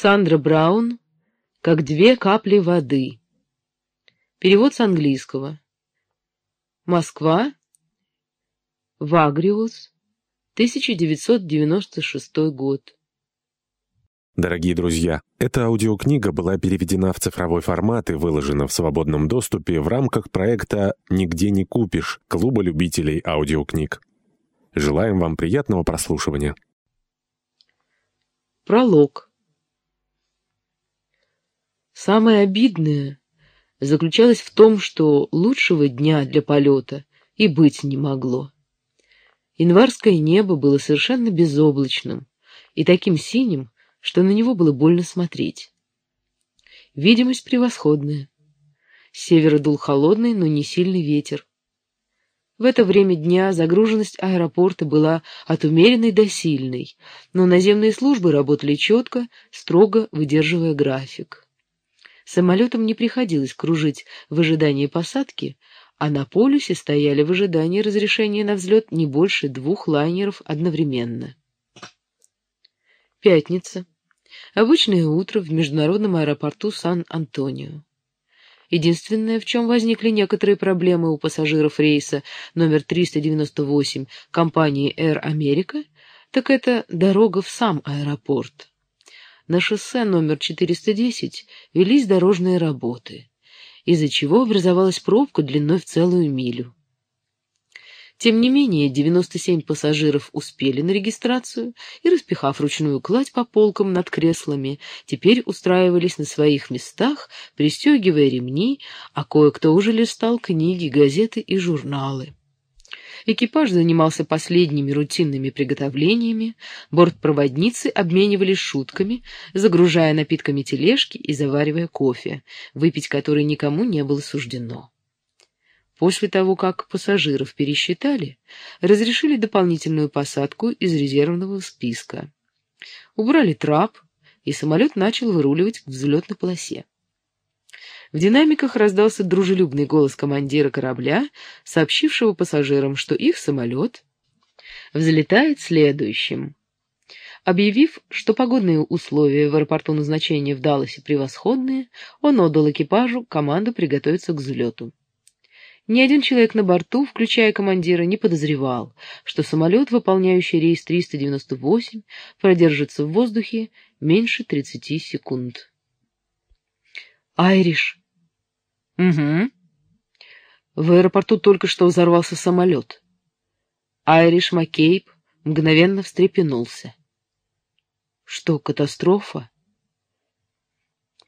Сандра Браун «Как две капли воды». Перевод с английского. Москва. Вагриус. 1996 год. Дорогие друзья, эта аудиокнига была переведена в цифровой формат и выложена в свободном доступе в рамках проекта «Нигде не купишь» Клуба любителей аудиокниг. Желаем вам приятного прослушивания. Пролог. Самое обидное заключалось в том, что лучшего дня для полета и быть не могло. Январское небо было совершенно безоблачным и таким синим, что на него было больно смотреть. Видимость превосходная. С севера дул холодный, но не сильный ветер. В это время дня загруженность аэропорта была от умеренной до сильной, но наземные службы работали четко, строго выдерживая график. Самолетам не приходилось кружить в ожидании посадки, а на полюсе стояли в ожидании разрешения на взлет не больше двух лайнеров одновременно. Пятница. Обычное утро в международном аэропорту Сан-Антонио. Единственное, в чем возникли некоторые проблемы у пассажиров рейса номер 398 компании Air America, так это дорога в сам аэропорт. На шоссе номер 410 велись дорожные работы, из-за чего образовалась пробка длиной в целую милю. Тем не менее, 97 пассажиров успели на регистрацию и, распихав ручную кладь по полкам над креслами, теперь устраивались на своих местах, пристегивая ремни, а кое-кто уже листал книги, газеты и журналы. Экипаж занимался последними рутинными приготовлениями, бортпроводницы обменивались шутками, загружая напитками тележки и заваривая кофе, выпить который никому не было суждено. После того, как пассажиров пересчитали, разрешили дополнительную посадку из резервного списка. Убрали трап, и самолет начал выруливать к взлетной полосе. В динамиках раздался дружелюбный голос командира корабля, сообщившего пассажирам, что их самолет взлетает следующим. Объявив, что погодные условия в аэропорту назначения в Далласе превосходные, он отдал экипажу команду приготовиться к взлету. Ни один человек на борту, включая командира, не подозревал, что самолет, выполняющий рейс 398, продержится в воздухе меньше 30 секунд. «Айриш!» «Угу». В аэропорту только что взорвался самолет. Айриш Маккейб мгновенно встрепенулся. «Что, катастрофа?»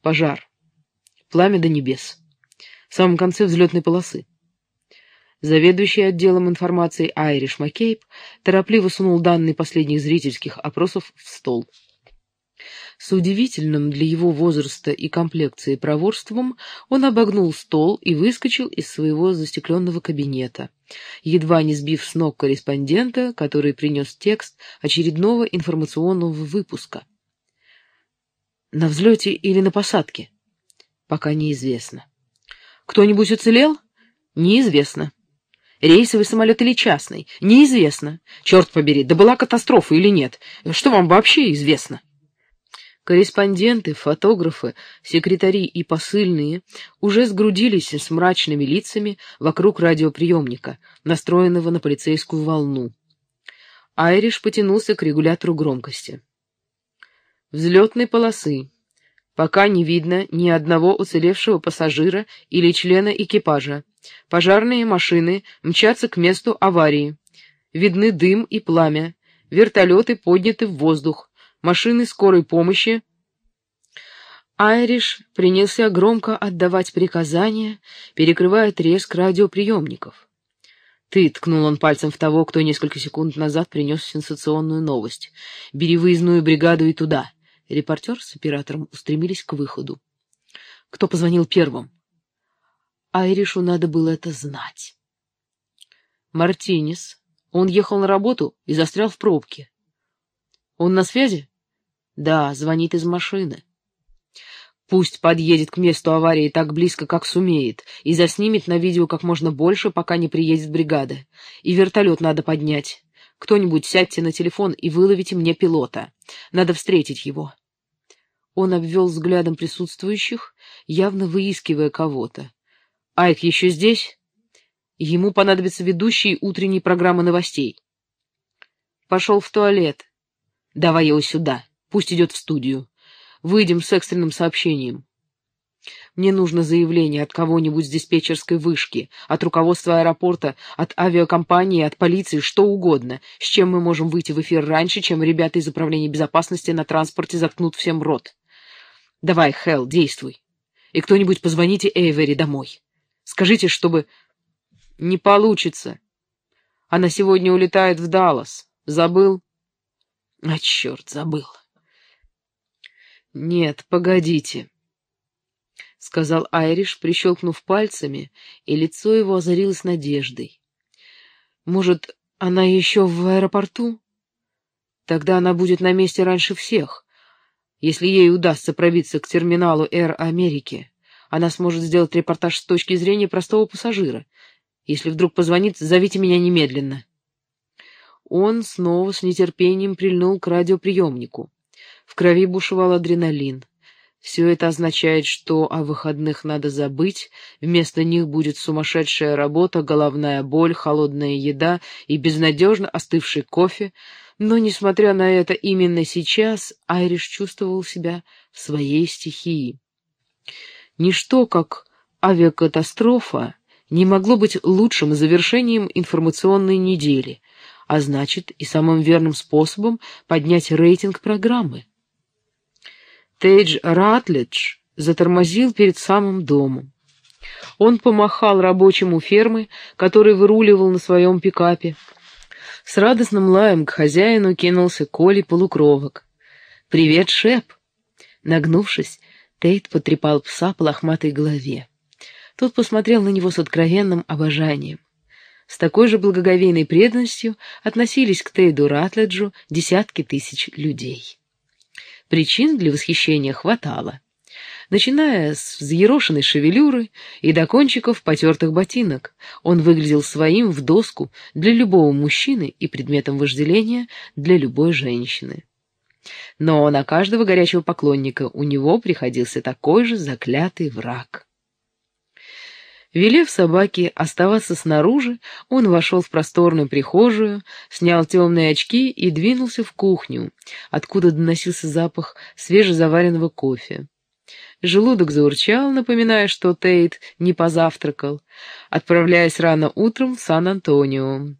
«Пожар. Пламя до небес. В самом конце взлетной полосы. Заведующий отделом информации Айриш Маккейб торопливо сунул данные последних зрительских опросов в стол. С удивительным для его возраста и комплекции проворством он обогнул стол и выскочил из своего застекленного кабинета, едва не сбив с ног корреспондента, который принес текст очередного информационного выпуска. На взлете или на посадке? Пока неизвестно. Кто-нибудь уцелел? Неизвестно. Рейсовый самолет или частный? Неизвестно. Черт побери, да была катастрофа или нет? Что вам вообще известно? Корреспонденты, фотографы, секретари и посыльные уже сгрудились с мрачными лицами вокруг радиоприемника, настроенного на полицейскую волну. Айриш потянулся к регулятору громкости. Взлетной полосы. Пока не видно ни одного уцелевшего пассажира или члена экипажа. Пожарные машины мчатся к месту аварии. Видны дым и пламя. Вертолеты подняты в воздух. Машины скорой помощи. Айриш принялся громко отдавать приказания, перекрывая треск радиоприемников. «Ты», — ткнул он пальцем в того, кто несколько секунд назад принес сенсационную новость. «Бери выездную бригаду и туда». Репортер с оператором устремились к выходу. «Кто позвонил первым?» Айришу надо было это знать. Мартинес. Он ехал на работу и застрял в пробке. Он на связи? Да, звонит из машины. Пусть подъедет к месту аварии так близко, как сумеет, и заснимет на видео как можно больше, пока не приедет бригада. И вертолет надо поднять. Кто-нибудь сядьте на телефон и выловите мне пилота. Надо встретить его. Он обвел взглядом присутствующих, явно выискивая кого-то. «Айк еще здесь?» Ему понадобится ведущий утренней программы новостей. Пошел в туалет. Давай его сюда. Пусть идет в студию. Выйдем с экстренным сообщением. Мне нужно заявление от кого-нибудь с диспетчерской вышки, от руководства аэропорта, от авиакомпании, от полиции, что угодно, с чем мы можем выйти в эфир раньше, чем ребята из управления безопасности на транспорте заткнут всем рот. Давай, Хелл, действуй. И кто-нибудь позвоните Эйвери домой. Скажите, чтобы... Не получится. Она сегодня улетает в Даллас. Забыл? А, черт, забыл. Нет, погодите. — сказал Айриш, прищелкнув пальцами, и лицо его озарилось надеждой. «Может, она еще в аэропорту? Тогда она будет на месте раньше всех. Если ей удастся пробиться к терминалу Air Америки, она сможет сделать репортаж с точки зрения простого пассажира. Если вдруг позвонит, зовите меня немедленно». Он снова с нетерпением прильнул к радиоприемнику. В крови бушевал адреналин. Все это означает, что о выходных надо забыть, вместо них будет сумасшедшая работа, головная боль, холодная еда и безнадежно остывший кофе, но, несмотря на это, именно сейчас Айриш чувствовал себя в своей стихии. Ничто, как авиакатастрофа, не могло быть лучшим завершением информационной недели, а значит и самым верным способом поднять рейтинг программы. Тейдж Ратлидж затормозил перед самым домом. Он помахал рабочему фермы, который выруливал на своем пикапе. С радостным лаем к хозяину кинулся Коли полукровок. «Привет, Шеп!» Нагнувшись, Тейт потрепал пса по лохматой голове. Тот посмотрел на него с откровенным обожанием. С такой же благоговейной преданностью относились к Тейду Ратледжу десятки тысяч людей. Причин для восхищения хватало, начиная с взъерошенной шевелюры и до кончиков потертых ботинок. Он выглядел своим в доску для любого мужчины и предметом вожделения для любой женщины. Но на каждого горячего поклонника у него приходился такой же заклятый враг. Велев собаке оставаться снаружи, он вошел в просторную прихожую, снял темные очки и двинулся в кухню, откуда доносился запах свежезаваренного кофе. Желудок заурчал, напоминая, что Тейт не позавтракал, отправляясь рано утром в Сан-Антонио.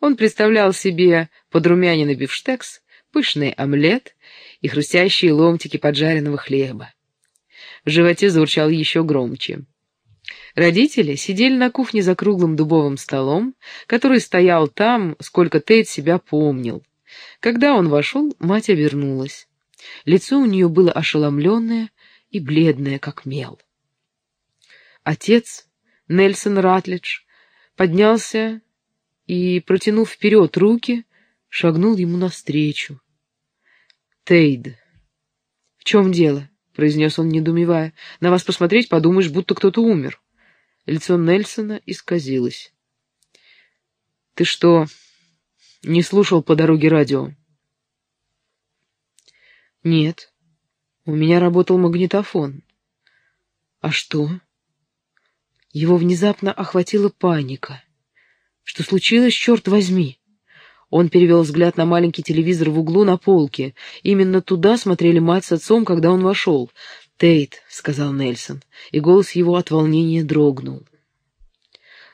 Он представлял себе подрумяненный бифштекс, пышный омлет и хрустящие ломтики поджаренного хлеба. В животе заурчал еще громче. Родители сидели на кухне за круглым дубовым столом, который стоял там, сколько Тейт себя помнил. Когда он вошел, мать обернулась. Лицо у нее было ошеломленное и бледное, как мел. Отец, Нельсон Ратлидж, поднялся и, протянув вперед руки, шагнул ему навстречу. «Тейд, в чем дело?» — произнес он, недумевая. «На вас посмотреть, подумаешь, будто кто-то умер». Лицо Нельсона исказилось. «Ты что, не слушал по дороге радио?» «Нет, у меня работал магнитофон». «А что?» Его внезапно охватила паника. «Что случилось, черт возьми?» Он перевел взгляд на маленький телевизор в углу на полке. Именно туда смотрели мать с отцом, когда он вошел. «Тейт», — сказал Нельсон, и голос его от волнения дрогнул.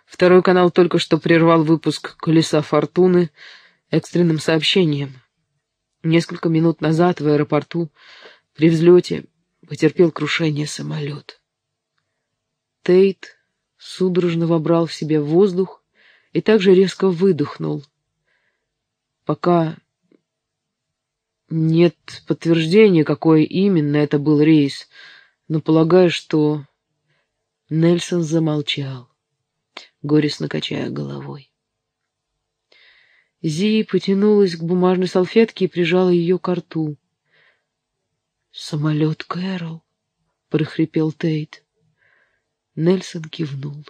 Второй канал только что прервал выпуск «Колеса фортуны» экстренным сообщением. Несколько минут назад в аэропорту при взлете потерпел крушение самолет. Тейт судорожно вобрал в себя воздух и также резко выдохнул. Пока нет подтверждения, какой именно это был рейс, но полагаю, что... Нельсон замолчал, горестно качая головой. Зи потянулась к бумажной салфетке и прижала ее к рту. «Самолет Кэрол», — прохрипел Тейт. Нельсон кивнул.